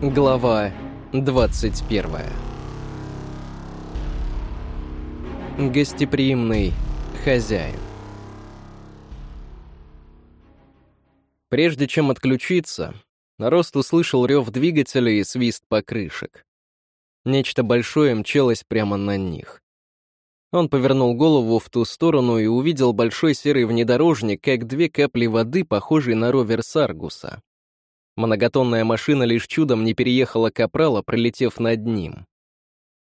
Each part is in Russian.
Глава 21 Гостеприимный хозяин Прежде чем отключиться, Рост услышал рев двигателя и свист покрышек. Нечто большое мчалось прямо на них. Он повернул голову в ту сторону и увидел большой серый внедорожник, как две капли воды, похожие на ровер Саргуса. Многотонная машина лишь чудом не переехала Капрала, пролетев над ним.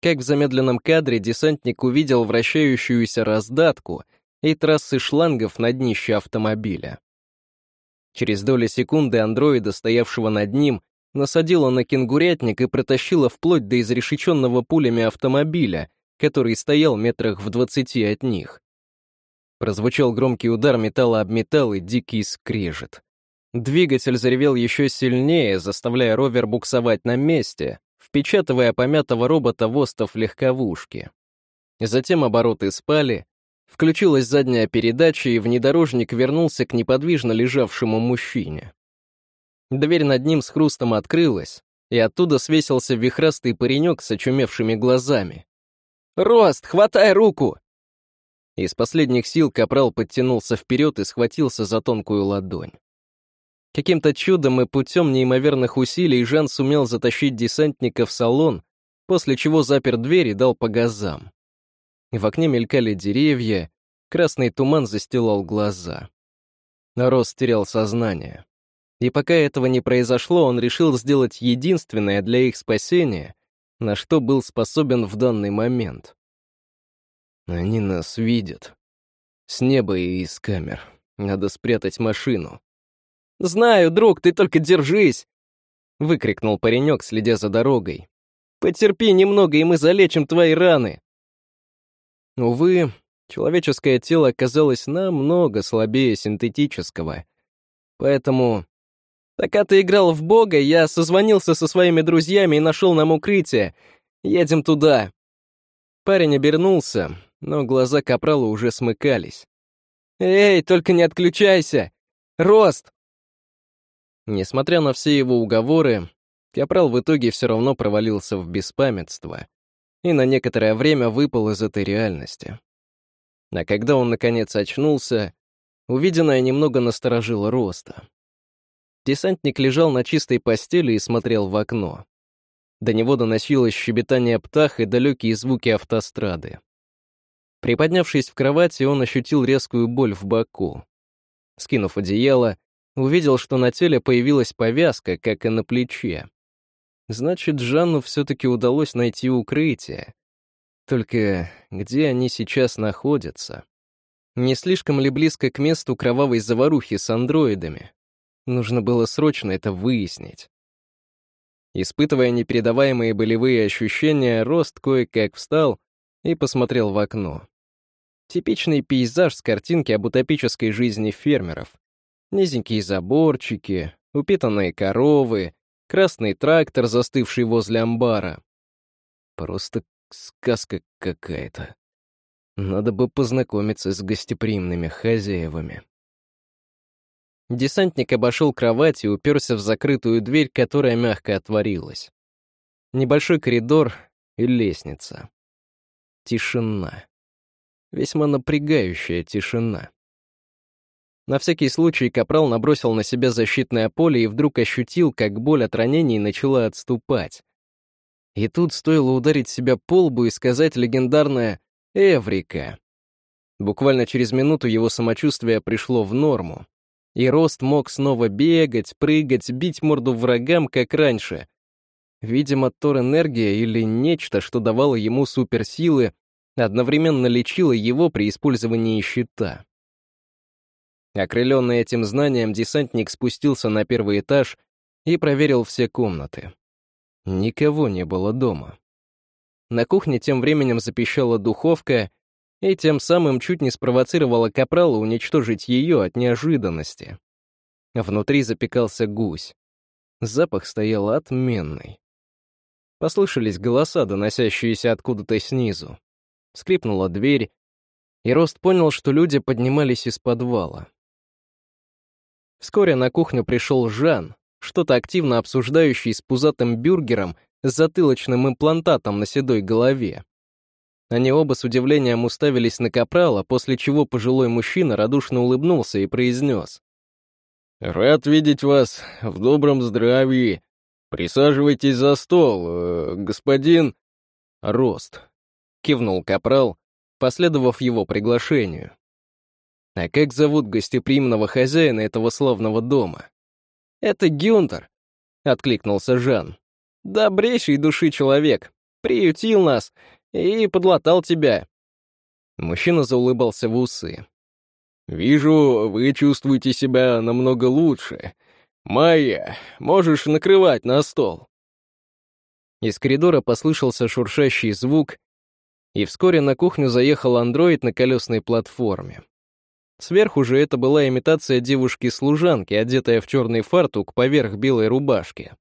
Как в замедленном кадре десантник увидел вращающуюся раздатку и трассы шлангов на днище автомобиля. Через доли секунды андроида, стоявшего над ним, насадила на кенгурятник и протащила вплоть до изрешеченного пулями автомобиля, который стоял метрах в двадцати от них. Прозвучал громкий удар металла об металл и дикий скрежет. Двигатель заревел еще сильнее, заставляя ровер буксовать на месте, впечатывая помятого робота в остов легковушки. Затем обороты спали, включилась задняя передача, и внедорожник вернулся к неподвижно лежавшему мужчине. Дверь над ним с хрустом открылась, и оттуда свесился вихрастый паренек с очумевшими глазами. «Рост, хватай руку!» Из последних сил Капрал подтянулся вперед и схватился за тонкую ладонь. Каким-то чудом и путем неимоверных усилий Жан сумел затащить десантника в салон, после чего запер дверь и дал по газам. В окне мелькали деревья, красный туман застилал глаза. Рос терял сознание. И пока этого не произошло, он решил сделать единственное для их спасения, на что был способен в данный момент. Они нас видят. С неба и из камер. Надо спрятать машину. «Знаю, друг, ты только держись!» — выкрикнул паренек, следя за дорогой. «Потерпи немного, и мы залечим твои раны!» Увы, человеческое тело оказалось намного слабее синтетического. Поэтому... Пока ты играл в бога, я созвонился со своими друзьями и нашел нам укрытие. Едем туда. Парень обернулся, но глаза Капрала уже смыкались. «Эй, только не отключайся! Рост, Несмотря на все его уговоры, Капрал в итоге все равно провалился в беспамятство и на некоторое время выпал из этой реальности. А когда он, наконец, очнулся, увиденное немного насторожило роста. Десантник лежал на чистой постели и смотрел в окно. До него доносилось щебетание птах и далекие звуки автострады. Приподнявшись в кровати, он ощутил резкую боль в боку. Скинув одеяло, Увидел, что на теле появилась повязка, как и на плече. Значит, Жанну все-таки удалось найти укрытие. Только где они сейчас находятся? Не слишком ли близко к месту кровавой заварухи с андроидами? Нужно было срочно это выяснить. Испытывая непередаваемые болевые ощущения, Рост кое-как встал и посмотрел в окно. Типичный пейзаж с картинки об утопической жизни фермеров. Низенькие заборчики, упитанные коровы, красный трактор, застывший возле амбара. Просто сказка какая-то. Надо бы познакомиться с гостеприимными хозяевами. Десантник обошел кровать и уперся в закрытую дверь, которая мягко отворилась. Небольшой коридор и лестница. Тишина. Весьма напрягающая тишина. На всякий случай Капрал набросил на себя защитное поле и вдруг ощутил, как боль от ранений начала отступать. И тут стоило ударить себя по лбу и сказать легендарное «Эврика». Буквально через минуту его самочувствие пришло в норму, и Рост мог снова бегать, прыгать, бить морду врагам, как раньше. Видимо, Тор-энергия или нечто, что давало ему суперсилы, одновременно лечило его при использовании щита. Окрыленный этим знанием, десантник спустился на первый этаж и проверил все комнаты. Никого не было дома. На кухне тем временем запищала духовка, и тем самым чуть не спровоцировала Капрала уничтожить ее от неожиданности. Внутри запекался гусь. Запах стоял отменный. Послышались голоса, доносящиеся откуда-то снизу. Скрипнула дверь, и Рост понял, что люди поднимались из подвала. Вскоре на кухню пришел Жан, что-то активно обсуждающий с пузатым бюргером с затылочным имплантатом на седой голове. Они оба с удивлением уставились на Капрала, после чего пожилой мужчина радушно улыбнулся и произнес. «Рад видеть вас в добром здравии. Присаживайтесь за стол, э, господин...» «Рост», — кивнул Капрал, последовав его приглашению. «А как зовут гостеприимного хозяина этого славного дома?» «Это Гюнтер», — откликнулся Жан. «Добрейший души человек. Приютил нас и подлатал тебя». Мужчина заулыбался в усы. «Вижу, вы чувствуете себя намного лучше. Майя, можешь накрывать на стол». Из коридора послышался шуршащий звук, и вскоре на кухню заехал андроид на колесной платформе. Сверху же это была имитация девушки-служанки, одетая в черный фартук поверх белой рубашки.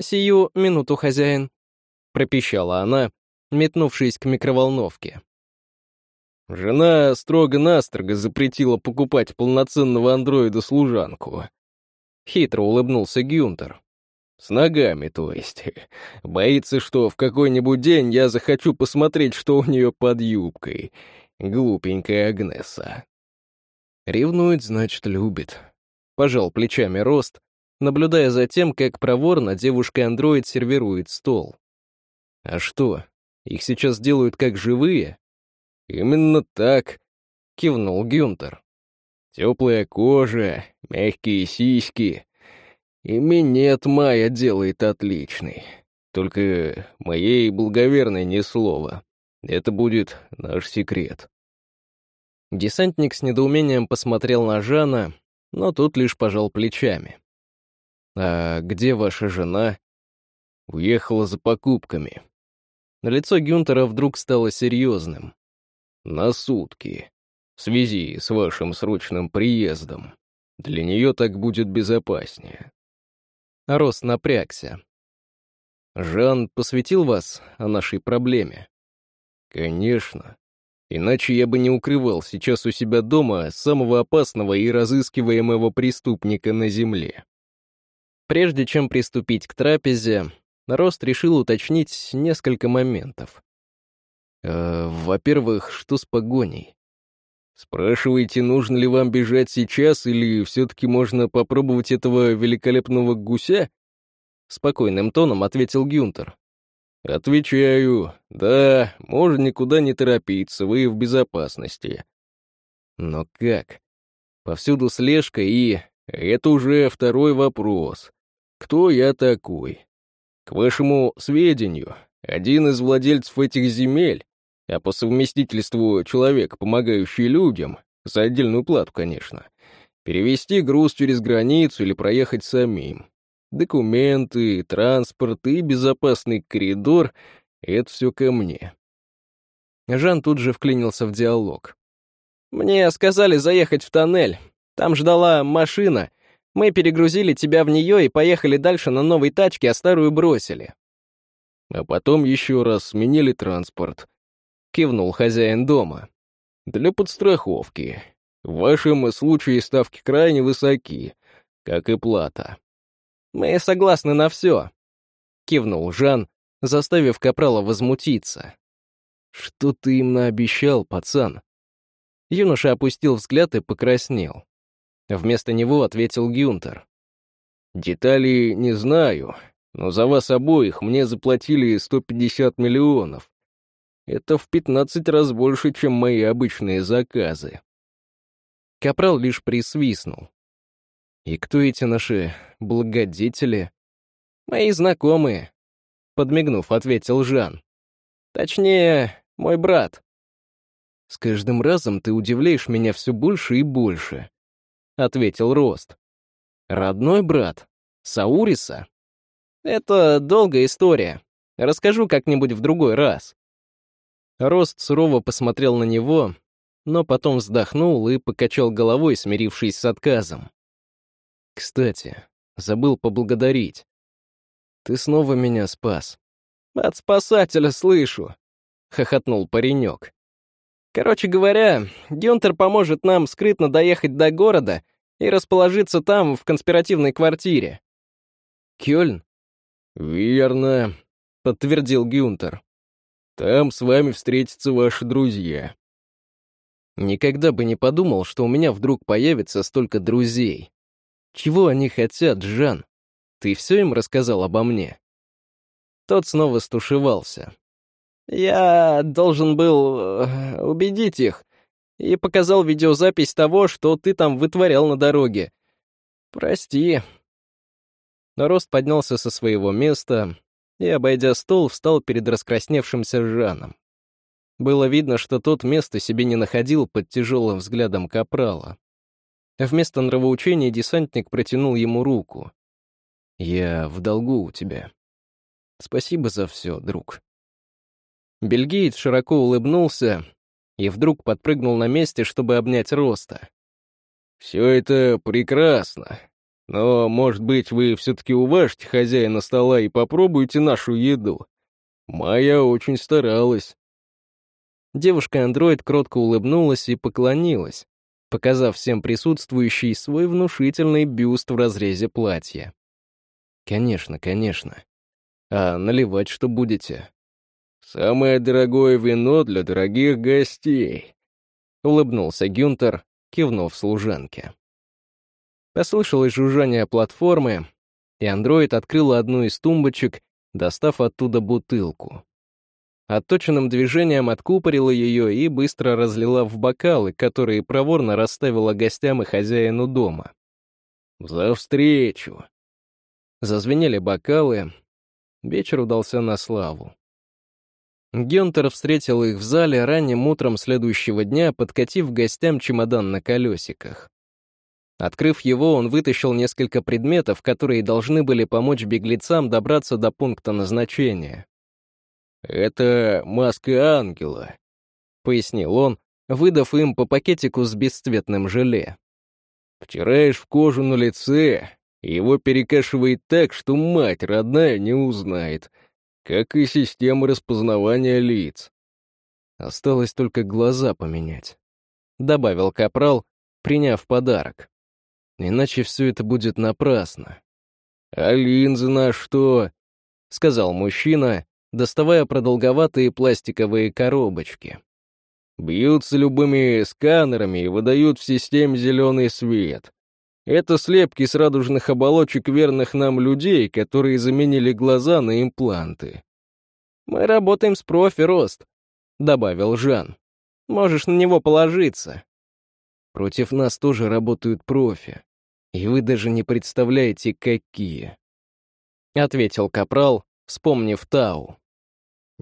«Сию минуту, хозяин», — пропищала она, метнувшись к микроволновке. Жена строго-настрого запретила покупать полноценного андроида-служанку. Хитро улыбнулся Гюнтер. С ногами, то есть. Боится, что в какой-нибудь день я захочу посмотреть, что у нее под юбкой. Глупенькая Агнеса. Ревнует, значит, любит. Пожал плечами Рост, наблюдая за тем, как проворно девушка-андроид сервирует стол. А что, их сейчас делают как живые? «Именно так», — кивнул Гюнтер. «Теплая кожа, мягкие сиськи. И минет Майя делает отличный. Только моей благоверной ни слова. Это будет наш секрет». Десантник с недоумением посмотрел на Жана, но тут лишь пожал плечами. «А где ваша жена?» «Уехала за покупками». Лицо Гюнтера вдруг стало серьезным на сутки, в связи с вашим срочным приездом. Для нее так будет безопаснее». Рос напрягся. «Жан посвятил вас о нашей проблеме?» «Конечно. Иначе я бы не укрывал сейчас у себя дома самого опасного и разыскиваемого преступника на Земле». Прежде чем приступить к трапезе, Рост решил уточнить несколько моментов. Э, во-первых, что с погоней? Спрашиваете, нужно ли вам бежать сейчас, или все-таки можно попробовать этого великолепного гуся? Спокойным тоном ответил Гюнтер. Отвечаю, да, можно никуда не торопиться, вы в безопасности. Но как? Повсюду слежка и... Это уже второй вопрос. Кто я такой? К вашему сведению, один из владельцев этих земель а по совместительству человек, помогающий людям, за отдельную плату, конечно, перевести груз через границу или проехать самим. Документы, транспорт и безопасный коридор — это все ко мне. Жан тут же вклинился в диалог. «Мне сказали заехать в тоннель. Там ждала машина. Мы перегрузили тебя в нее и поехали дальше на новой тачке, а старую бросили». А потом еще раз сменили транспорт кивнул хозяин дома. Для подстраховки. В вашем случае ставки крайне высоки, как и плата. Мы согласны на все, кивнул Жан, заставив Капрала возмутиться. Что ты им наобещал, пацан? Юноша опустил взгляд и покраснел. Вместо него ответил Гюнтер. «Деталей не знаю, но за вас обоих мне заплатили 150 миллионов. Это в 15 раз больше, чем мои обычные заказы. Капрал лишь присвистнул. И кто эти наши благодетели? Мои знакомые, подмигнув, ответил Жан. Точнее, мой брат. С каждым разом ты удивляешь меня все больше и больше, ответил Рост. Родной брат? Сауриса? Это долгая история. Расскажу как-нибудь в другой раз. Рост сурово посмотрел на него, но потом вздохнул и покачал головой, смирившись с отказом. «Кстати, забыл поблагодарить. Ты снова меня спас». «От спасателя слышу», — хохотнул паренек. «Короче говоря, Гюнтер поможет нам скрытно доехать до города и расположиться там, в конспиративной квартире. Кёльн?» «Верно», — подтвердил Гюнтер. «Там с вами встретятся ваши друзья». Никогда бы не подумал, что у меня вдруг появится столько друзей. Чего они хотят, Жан? Ты все им рассказал обо мне?» Тот снова стушевался. «Я должен был э, убедить их и показал видеозапись того, что ты там вытворял на дороге. Прости». Рост поднялся со своего места и, обойдя стол, встал перед раскрасневшимся Жаном. Было видно, что тот место себе не находил под тяжелым взглядом капрала. Вместо нравоучения десантник протянул ему руку. «Я в долгу у тебя. Спасибо за все, друг». Бельгиец широко улыбнулся и вдруг подпрыгнул на месте, чтобы обнять Роста. «Все это прекрасно, но, может быть, вы все-таки уважите хозяина стола и попробуете нашу еду. Моя очень старалась». Девушка-андроид кротко улыбнулась и поклонилась, показав всем присутствующим свой внушительный бюст в разрезе платья. «Конечно, конечно. А наливать что будете?» «Самое дорогое вино для дорогих гостей», — улыбнулся Гюнтер, кивнув служанке. Послышалось жужжание платформы, и андроид открыла одну из тумбочек, достав оттуда бутылку. Отточенным движением откупорила ее и быстро разлила в бокалы, которые проворно расставила гостям и хозяину дома. «За встречу!» Зазвенели бокалы. Вечер удался на славу. Гюнтер встретил их в зале ранним утром следующего дня, подкатив гостям чемодан на колесиках. Открыв его, он вытащил несколько предметов, которые должны были помочь беглецам добраться до пункта назначения. «Это маска ангела», — пояснил он, выдав им по пакетику с бесцветным желе. «Втираешь в кожу на лице, его перекашивает так, что мать родная не узнает, как и система распознавания лиц. Осталось только глаза поменять», — добавил Капрал, приняв подарок. «Иначе все это будет напрасно». «А линзы на что?» — сказал мужчина, доставая продолговатые пластиковые коробочки. «Бьются любыми сканерами и выдают в системе зеленый свет. Это слепки с радужных оболочек верных нам людей, которые заменили глаза на импланты. «Мы работаем с профи, Рост», — добавил Жан. «Можешь на него положиться». «Против нас тоже работают профи, и вы даже не представляете, какие», — ответил Капрал, вспомнив Тау.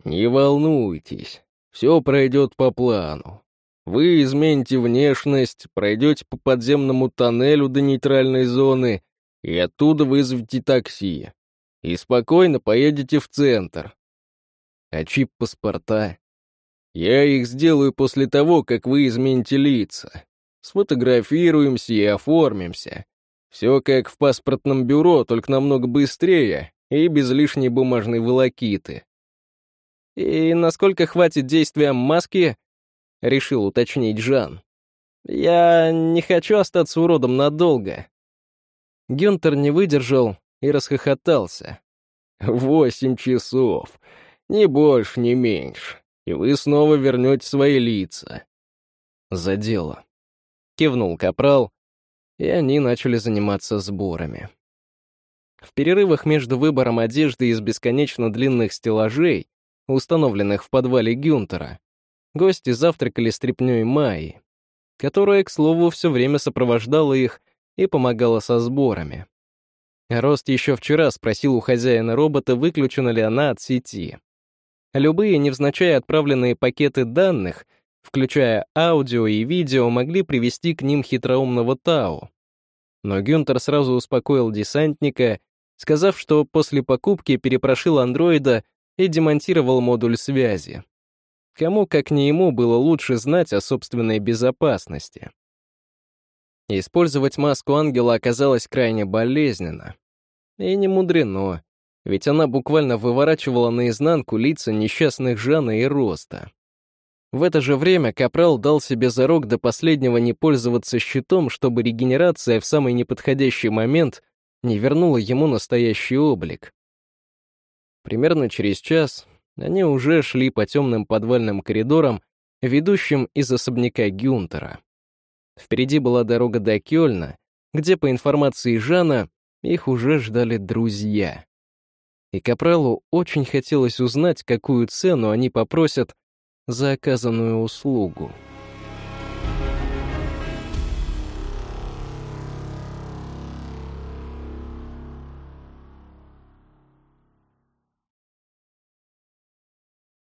«Не волнуйтесь, все пройдет по плану. Вы измените внешность, пройдете по подземному тоннелю до нейтральной зоны и оттуда вызовете такси. И спокойно поедете в центр. А чип-паспорта? Я их сделаю после того, как вы измените лица. Сфотографируемся и оформимся. Все как в паспортном бюро, только намного быстрее и без лишней бумажной волокиты. И насколько хватит действия маски, — решил уточнить Жан. «Я не хочу остаться уродом надолго». Гюнтер не выдержал и расхохотался. «Восемь часов. Ни больше, ни меньше. И вы снова вернете свои лица». «За дело», — кивнул Капрал, и они начали заниматься сборами. В перерывах между выбором одежды из бесконечно длинных стеллажей, установленных в подвале Гюнтера, гости завтракали стряпнёй Майи, которая, к слову, все время сопровождала их и помогала со сборами. Рост еще вчера спросил у хозяина робота, выключена ли она от сети. Любые невзначай отправленные пакеты данных, включая аудио и видео, могли привести к ним хитроумного Тау. Но Гюнтер сразу успокоил десантника, сказав, что после покупки перепрошил андроида и демонтировал модуль связи. Кому, как не ему, было лучше знать о собственной безопасности. Использовать маску ангела оказалось крайне болезненно. И не мудрено, ведь она буквально выворачивала наизнанку лица несчастных Жана и Роста. В это же время Капрал дал себе зарок до последнего не пользоваться щитом, чтобы регенерация в самый неподходящий момент не вернуло ему настоящий облик. Примерно через час они уже шли по темным подвальным коридорам, ведущим из особняка Гюнтера. Впереди была дорога до Кёльна, где, по информации Жана, их уже ждали друзья. И Капралу очень хотелось узнать, какую цену они попросят за оказанную услугу.